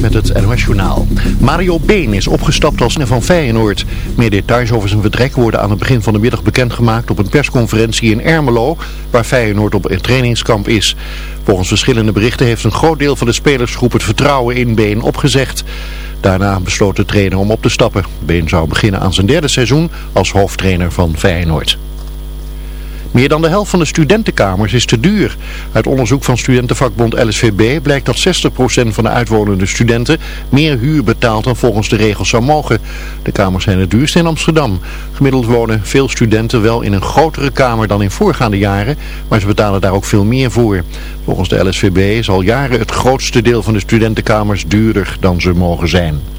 Met het NOS Journaal. Mario Been is opgestapt als van Feyenoord. Meer details over zijn vertrek worden aan het begin van de middag bekendgemaakt op een persconferentie in Ermelo, waar Feyenoord op een trainingskamp is. Volgens verschillende berichten heeft een groot deel van de spelersgroep het vertrouwen in Been opgezegd. Daarna besloot de trainer om op te stappen. Been zou beginnen aan zijn derde seizoen als hoofdtrainer van Feyenoord. Meer dan de helft van de studentenkamers is te duur. Uit onderzoek van studentenvakbond LSVB blijkt dat 60% van de uitwonende studenten meer huur betaalt dan volgens de regels zou mogen. De kamers zijn het duurst in Amsterdam. Gemiddeld wonen veel studenten wel in een grotere kamer dan in voorgaande jaren, maar ze betalen daar ook veel meer voor. Volgens de LSVB is al jaren het grootste deel van de studentenkamers duurder dan ze mogen zijn.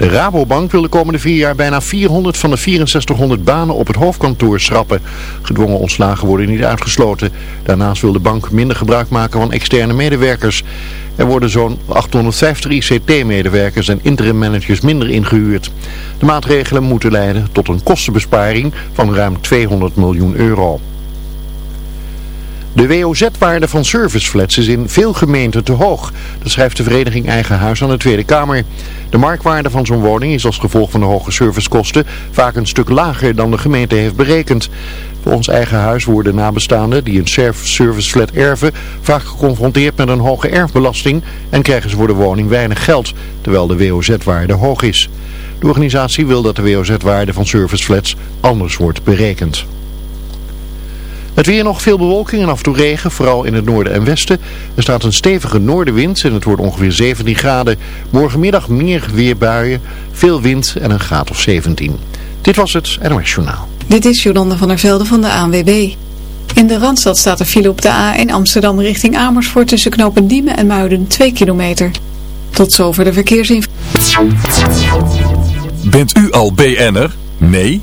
De Rabobank wil de komende vier jaar bijna 400 van de 6400 banen op het hoofdkantoor schrappen. Gedwongen ontslagen worden niet uitgesloten. Daarnaast wil de bank minder gebruik maken van externe medewerkers. Er worden zo'n 850 ICT-medewerkers en interim managers minder ingehuurd. De maatregelen moeten leiden tot een kostenbesparing van ruim 200 miljoen euro. De WOZ-waarde van serviceflats is in veel gemeenten te hoog. Dat schrijft de vereniging Eigen Huis aan de Tweede Kamer. De marktwaarde van zo'n woning is als gevolg van de hoge servicekosten vaak een stuk lager dan de gemeente heeft berekend. Volgens Eigen Huis worden nabestaanden die een serviceflat erven vaak geconfronteerd met een hoge erfbelasting en krijgen ze voor de woning weinig geld, terwijl de WOZ-waarde hoog is. De organisatie wil dat de WOZ-waarde van serviceflats anders wordt berekend. Het weer nog veel bewolking en af en toe regen, vooral in het noorden en westen. Er staat een stevige noordenwind en het wordt ongeveer 17 graden. Morgenmiddag meer weerbuien, veel wind en een graad of 17. Dit was het NOS Journaal. Dit is Jolanda van der Velde van de ANWB. In de Randstad staat er file op de A1 Amsterdam richting Amersfoort tussen knopen Diemen en Muiden 2 kilometer. Tot zover de verkeersinformatie. Bent u al BN'er? Nee?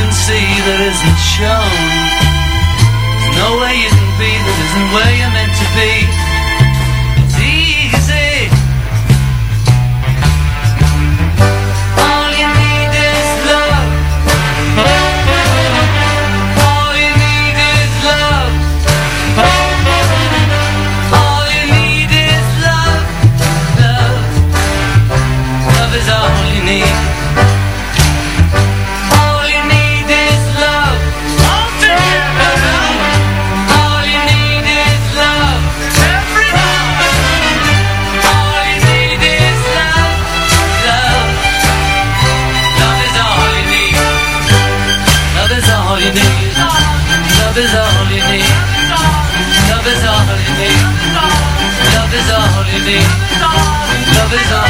vacancy that isn't shown. There's way you can be that isn't where you're meant to be. 앞에서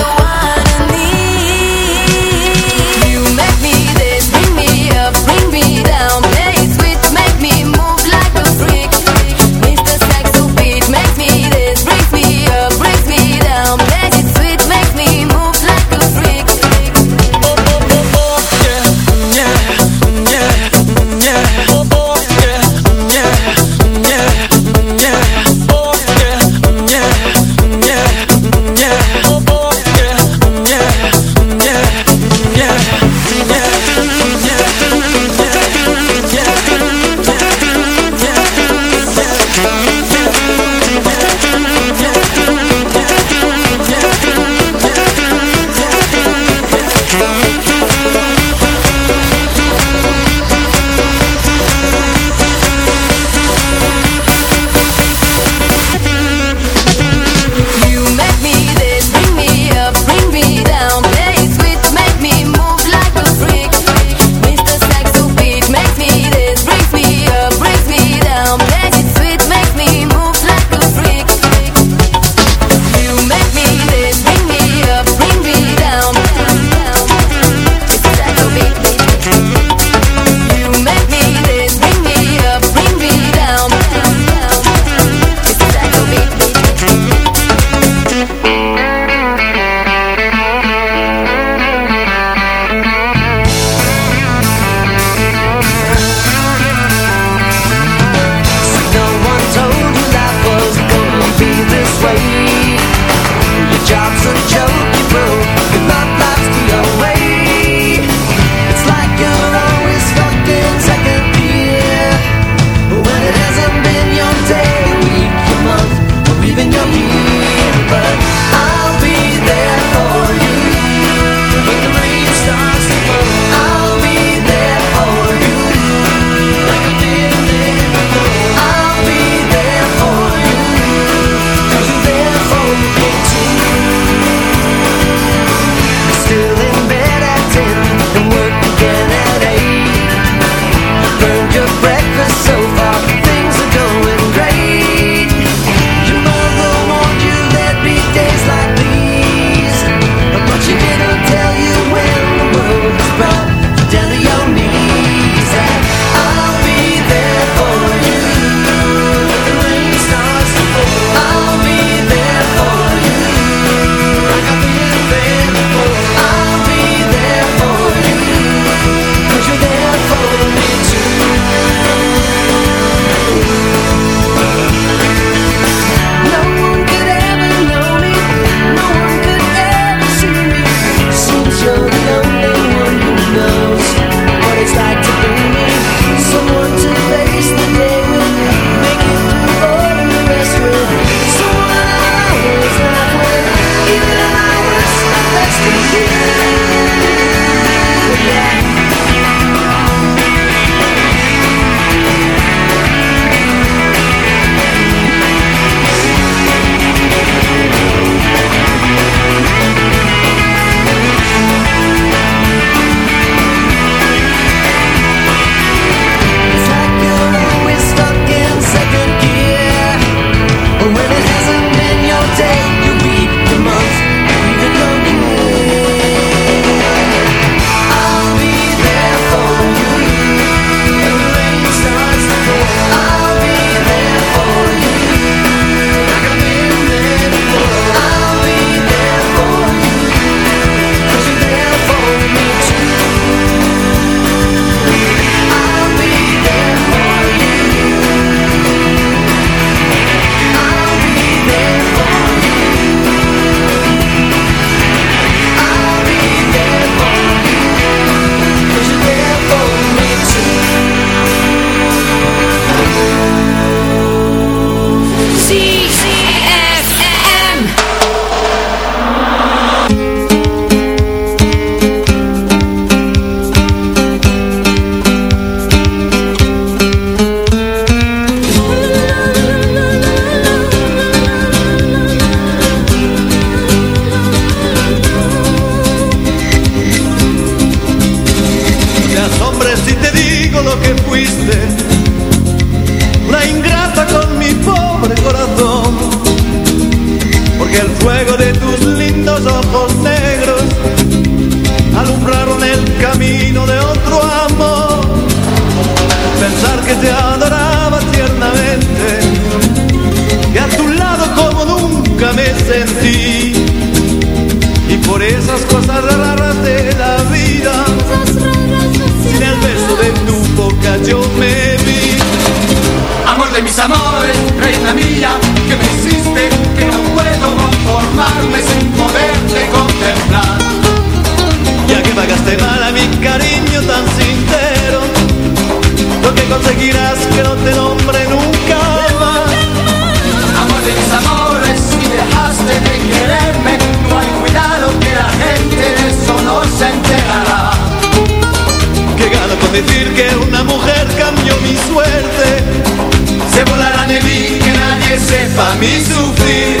amores, reina mía, que me hiciste, que no puedo conformarme sin poderte contemplar. Ya que pagaste mal sempre faz me sofrer.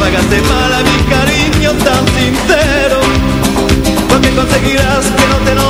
pagaste mal a mi cariño tan sincero, porque conseguirás que no te lo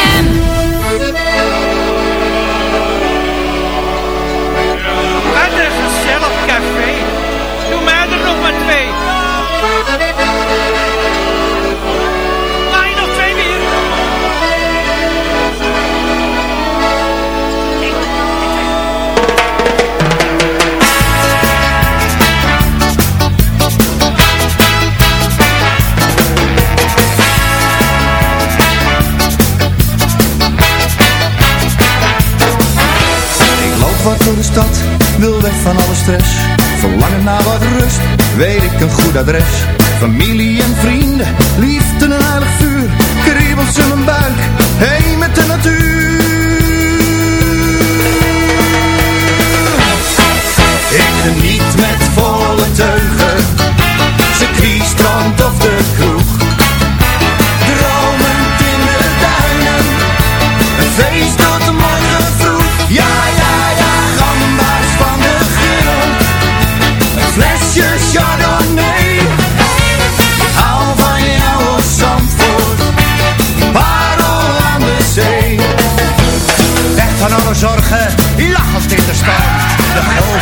stress. Verlangen naar wat rust Weet ik een goed adres. Familie en vrienden Liefde en aardig vuur. Kriebelt in mijn buik Heen met de natuur.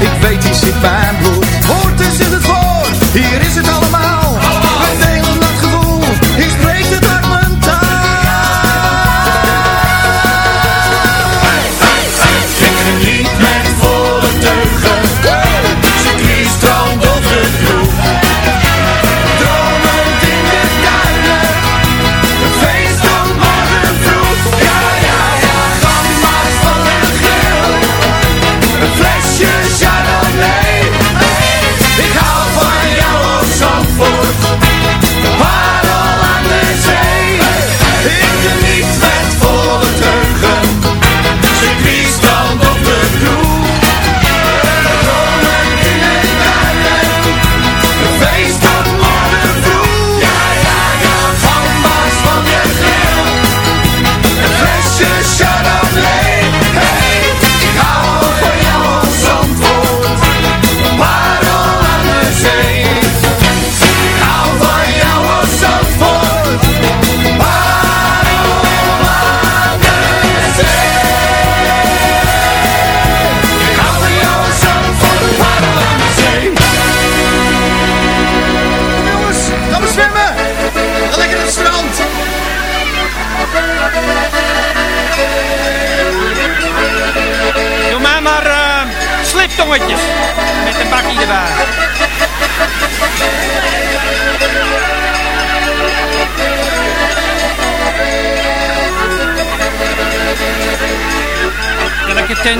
Ik weet, die zit bij mijn bloed. Hoort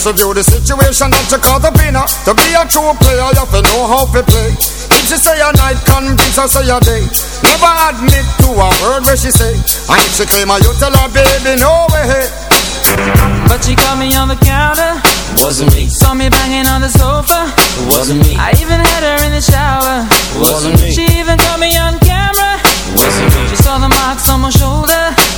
Just review the situation that you caught up in her To be a true player, you have to know how to play. If she say a night, convince her say a day. Never admit to a word where she say. And if she claim her, you tell her, baby, no way. But she caught me on the counter. Wasn't me. Saw me banging on the sofa. Wasn't me. I even had her in the shower. Wasn't me. She even caught me on camera. Wasn't me. She saw the marks on my shoulder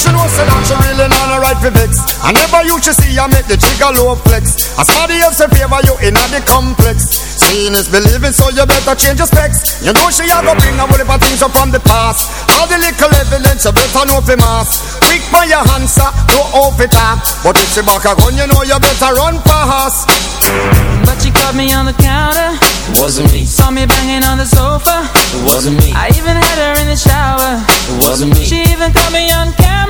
Make know say that she really not a right for vex I never used to see I make the trigger low flex. As somebody else in favor you in the complex. Seeing is believing so you better change your specs. You know she a go bring a whole heap of things up from the past. All the little evidence you better know for mass. Quick for your answer, no off it up But if she back a gun you know you better run fast. But she caught me on the counter. Wasn't me. Saw me banging on the sofa. Wasn't me. I even had her in the shower. Wasn't me. She even caught me on camera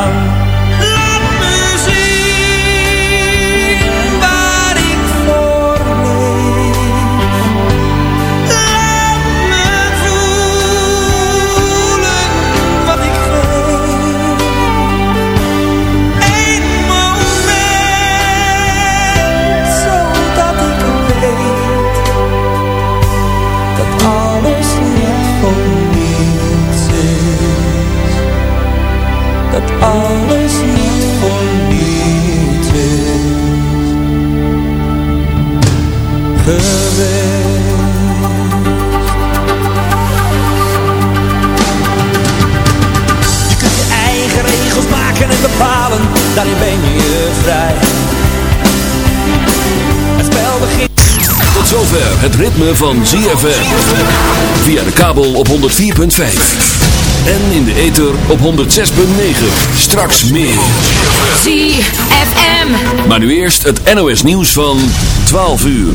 daarin ben je vrij. Het spel begint... Tot zover het ritme van ZFM. Via de kabel op 104.5. En in de ether op 106.9. Straks meer. ZFM. Maar nu eerst het NOS nieuws van 12 uur.